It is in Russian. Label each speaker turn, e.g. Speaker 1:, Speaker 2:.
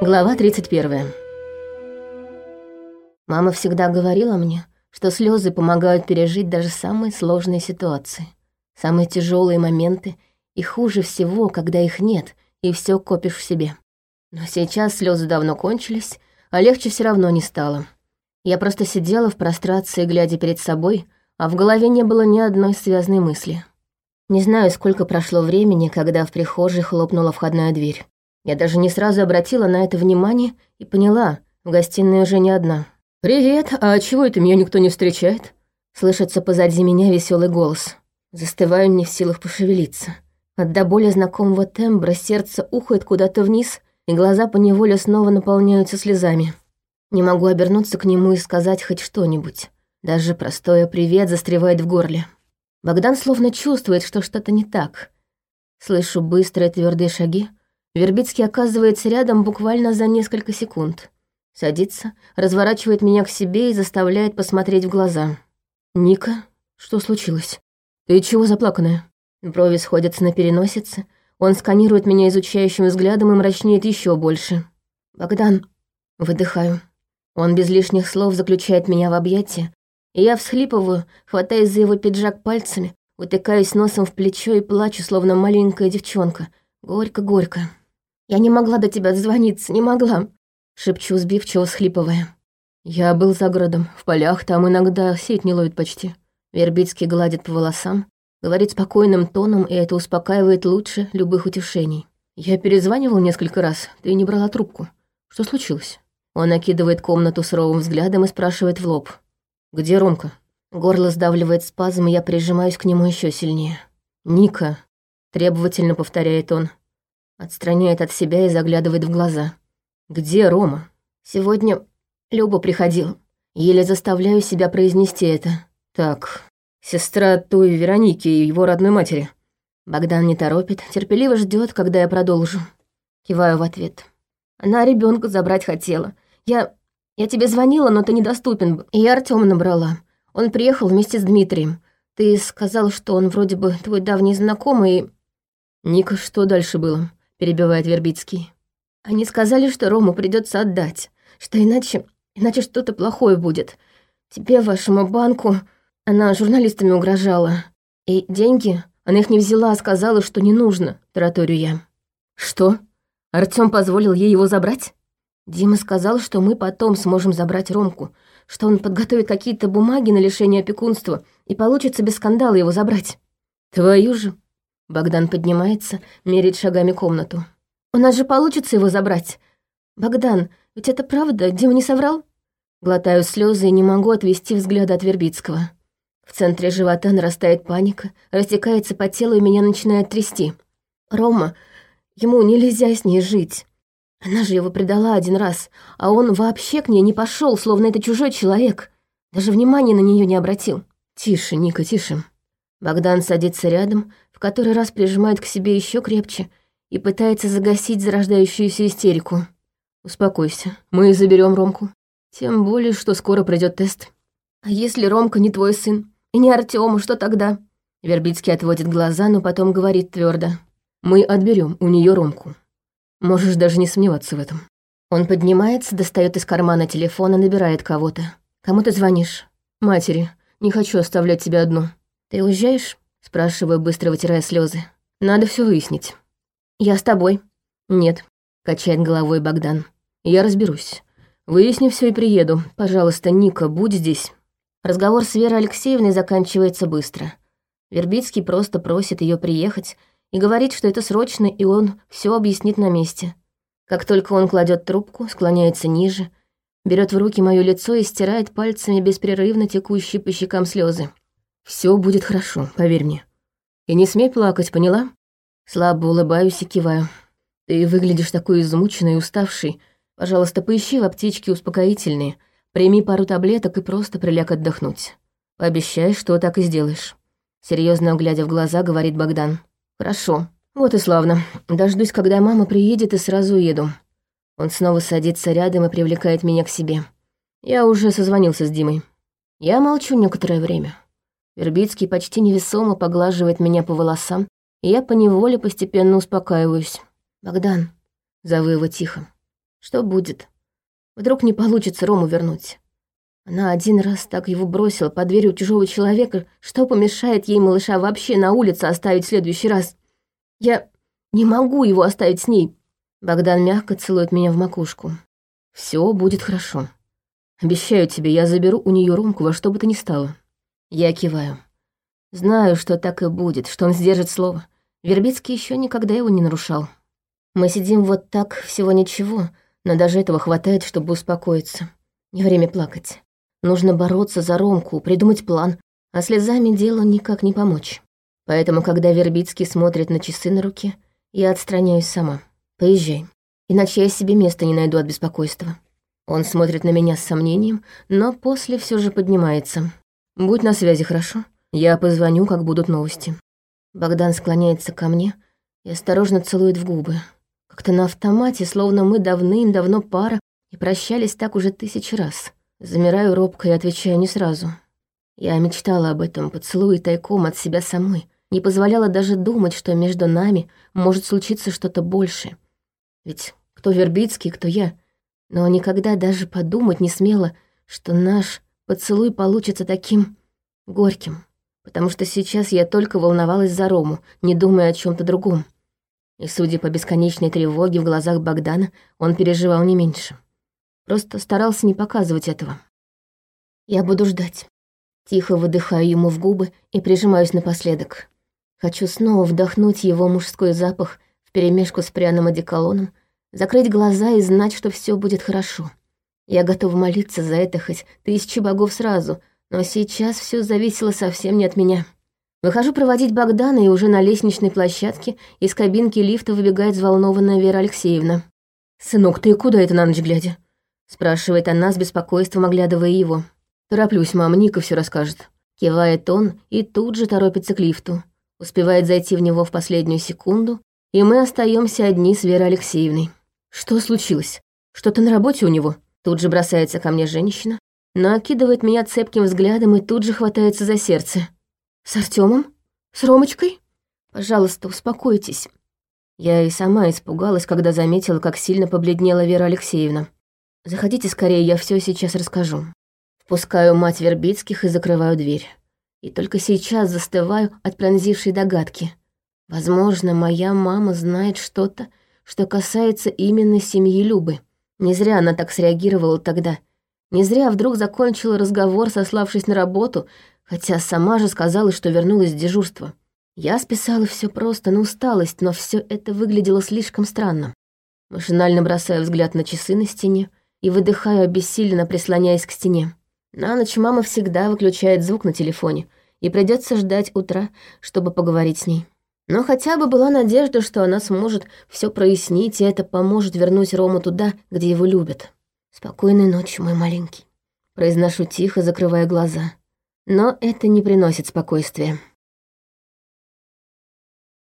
Speaker 1: Глава 31. Мама всегда говорила мне, что слезы помогают пережить даже самые сложные ситуации, самые тяжелые моменты, и хуже всего, когда их нет, и все копишь в себе. Но сейчас слезы давно кончились, а легче все равно не стало. Я просто сидела в прострации, глядя перед собой, а в голове не было ни одной связной мысли. Не знаю, сколько прошло времени, когда в прихожей хлопнула входная дверь. Я даже не сразу обратила на это внимание и поняла, в гостиной уже не одна. «Привет, а чего это меня никто не встречает?» Слышится позади меня веселый голос. Застываю не в силах пошевелиться. От до боли знакомого тембра сердце ухает куда-то вниз, и глаза поневоле снова наполняются слезами. Не могу обернуться к нему и сказать хоть что-нибудь. Даже простое «привет» застревает в горле. Богдан словно чувствует, что что-то не так. Слышу быстрые твердые шаги, Вербицкий оказывается рядом буквально за несколько секунд. Садится, разворачивает меня к себе и заставляет посмотреть в глаза. «Ника, что случилось? Ты чего заплаканная?» Брови сходятся на переносице. Он сканирует меня изучающим взглядом и мрачнеет еще больше. «Богдан...» Выдыхаю. Он без лишних слов заключает меня в объятия, и я всхлипываю, хватаясь за его пиджак пальцами, утыкаюсь носом в плечо и плачу, словно маленькая девчонка. Горько-горько. Я не могла до тебя дозвониться, не могла. Шепчу, сбивчиво схлипывая. Я был за городом, в полях, там иногда сеть не ловит почти. Вербицкий гладит по волосам, говорит спокойным тоном, и это успокаивает лучше любых утешений. Я перезванивал несколько раз, ты не брала трубку. Что случилось? Он окидывает комнату суровым взглядом и спрашивает в лоб. «Где Ромка?» Горло сдавливает спазм, и я прижимаюсь к нему еще сильнее. «Ника», — требовательно повторяет он, — Отстраняет от себя и заглядывает в глаза. «Где Рома?» «Сегодня Люба приходил. Еле заставляю себя произнести это. Так, сестра той Вероники и его родной матери». Богдан не торопит, терпеливо ждет, когда я продолжу. Киваю в ответ. Она ребенка забрать хотела. Я... я тебе звонила, но ты недоступен. И я Артема набрала. Он приехал вместе с Дмитрием. Ты сказал, что он вроде бы твой давний знакомый. Ника, что дальше было? Перебивает Вербицкий. Они сказали, что Рому придется отдать, что иначе, иначе что-то плохое будет. Тебе, вашему банку, она журналистами угрожала. И деньги она их не взяла, а сказала, что не нужно, тараторю я. Что? Артём позволил ей его забрать? Дима сказал, что мы потом сможем забрать Ромку, что он подготовит какие-то бумаги на лишение опекунства, и получится без скандала его забрать. Твою же, Богдан поднимается, мерит шагами комнату. «У нас же получится его забрать. Богдан, ведь это правда? Дима не соврал?» Глотаю слезы и не могу отвести взгляд от Вербицкого. В центре живота нарастает паника, растекается по телу и меня начинает трясти. «Рома, ему нельзя с ней жить. Она же его предала один раз, а он вообще к ней не пошел, словно это чужой человек. Даже внимания на нее не обратил. Тише, Ника, тише. Богдан садится рядом, который раз прижимает к себе еще крепче и пытается загасить зарождающуюся истерику. «Успокойся, мы заберем Ромку. Тем более, что скоро придет тест. А если Ромка не твой сын? И не Артём, что тогда?» Вербицкий отводит глаза, но потом говорит твердо: «Мы отберем у нее Ромку. Можешь даже не сомневаться в этом». Он поднимается, достает из кармана телефон и набирает кого-то. «Кому ты звонишь?» «Матери. Не хочу оставлять тебя одну». «Ты уезжаешь?» Спрашиваю, быстро вытирая слезы. Надо все выяснить. Я с тобой. Нет, качает головой Богдан. Я разберусь. Выясню все и приеду. Пожалуйста, Ника, будь здесь. Разговор с Верой Алексеевной заканчивается быстро. Вербицкий просто просит ее приехать и говорит, что это срочно, и он все объяснит на месте. Как только он кладет трубку, склоняется ниже, берет в руки мое лицо и стирает пальцами беспрерывно текущие по щекам слезы. Все будет хорошо, поверь мне. И не смей плакать, поняла? Слабо улыбаюсь и киваю. Ты выглядишь такой измученной и уставшей. Пожалуйста, поищи в аптечке успокоительные, прими пару таблеток и просто приляг отдохнуть. Пообещай, что так и сделаешь. Серьезно глядя в глаза, говорит Богдан. Хорошо. Вот и славно. Дождусь, когда мама приедет, и сразу уеду. Он снова садится рядом и привлекает меня к себе. Я уже созвонился с Димой. Я молчу некоторое время. Вербицкий почти невесомо поглаживает меня по волосам, и я поневоле постепенно успокаиваюсь. «Богдан», — зову его тихо, — Что будет? Вдруг не получится Рому вернуть? Она один раз так его бросила под дверью чужого человека, что помешает ей малыша вообще на улице оставить в следующий раз. Я не могу его оставить с ней. Богдан мягко целует меня в макушку. Все будет хорошо. Обещаю тебе, я заберу у нее Ромку во что бы то ни стало. Я киваю. Знаю, что так и будет, что он сдержит слово. Вербицкий еще никогда его не нарушал. Мы сидим вот так всего ничего, но даже этого хватает, чтобы успокоиться. Не время плакать. Нужно бороться за Ромку, придумать план, а слезами делу никак не помочь. Поэтому, когда Вербицкий смотрит на часы на руке, я отстраняюсь сама. Поезжай, иначе я себе места не найду от беспокойства. Он смотрит на меня с сомнением, но после все же поднимается. Будь на связи, хорошо? Я позвоню, как будут новости. Богдан склоняется ко мне и осторожно целует в губы. Как-то на автомате, словно мы давным-давно пара и прощались так уже тысячи раз. Замираю робко и отвечаю не сразу. Я мечтала об этом поцелуе тайком от себя самой, не позволяла даже думать, что между нами может случиться что-то большее. Ведь кто Вербицкий, кто я. Но никогда даже подумать не смела, что наш поцелуй получится таким горьким. Потому что сейчас я только волновалась за Рому, не думая о чем то другом. И, судя по бесконечной тревоге в глазах Богдана, он переживал не меньше. Просто старался не показывать этого. Я буду ждать. Тихо выдыхаю ему в губы и прижимаюсь напоследок. Хочу снова вдохнуть его мужской запах вперемешку с пряным одеколоном, закрыть глаза и знать, что все будет хорошо. Я готова молиться за это хоть тысячи богов сразу, но сейчас все зависело совсем не от меня. Выхожу проводить Богдана, и уже на лестничной площадке из кабинки лифта выбегает взволнованная Вера Алексеевна. «Сынок, ты куда это на ночь глядя?» Спрашивает она с беспокойством, оглядывая его. «Тороплюсь, мама, Ника все расскажет». Кивает он и тут же торопится к лифту. Успевает зайти в него в последнюю секунду, и мы остаемся одни с Верой Алексеевной. «Что случилось? Что-то на работе у него?» Тут же бросается ко мне женщина, но окидывает меня цепким взглядом и тут же хватается за сердце. «С Артемом? С Ромочкой? Пожалуйста, успокойтесь». Я и сама испугалась, когда заметила, как сильно побледнела Вера Алексеевна. Заходите скорее, я все сейчас расскажу. Впускаю мать Вербицких и закрываю дверь. И только сейчас застываю от пронзившей догадки. Возможно, моя мама знает что-то, что касается именно семьи Любы. Не зря она так среагировала тогда. Не зря вдруг закончила разговор, сославшись на работу, хотя сама же сказала, что вернулась с дежурства. Я списала все просто на усталость, но все это выглядело слишком странно. Машинально бросаю взгляд на часы на стене — и выдыхаю обессиленно, прислоняясь к стене. На ночь мама всегда выключает звук на телефоне, и придется ждать утра, чтобы поговорить с ней. Но хотя бы была надежда, что она сможет все прояснить, и это поможет вернуть Рому туда, где его любят. «Спокойной ночи, мой маленький», — произношу тихо, закрывая глаза. Но это не приносит спокойствия.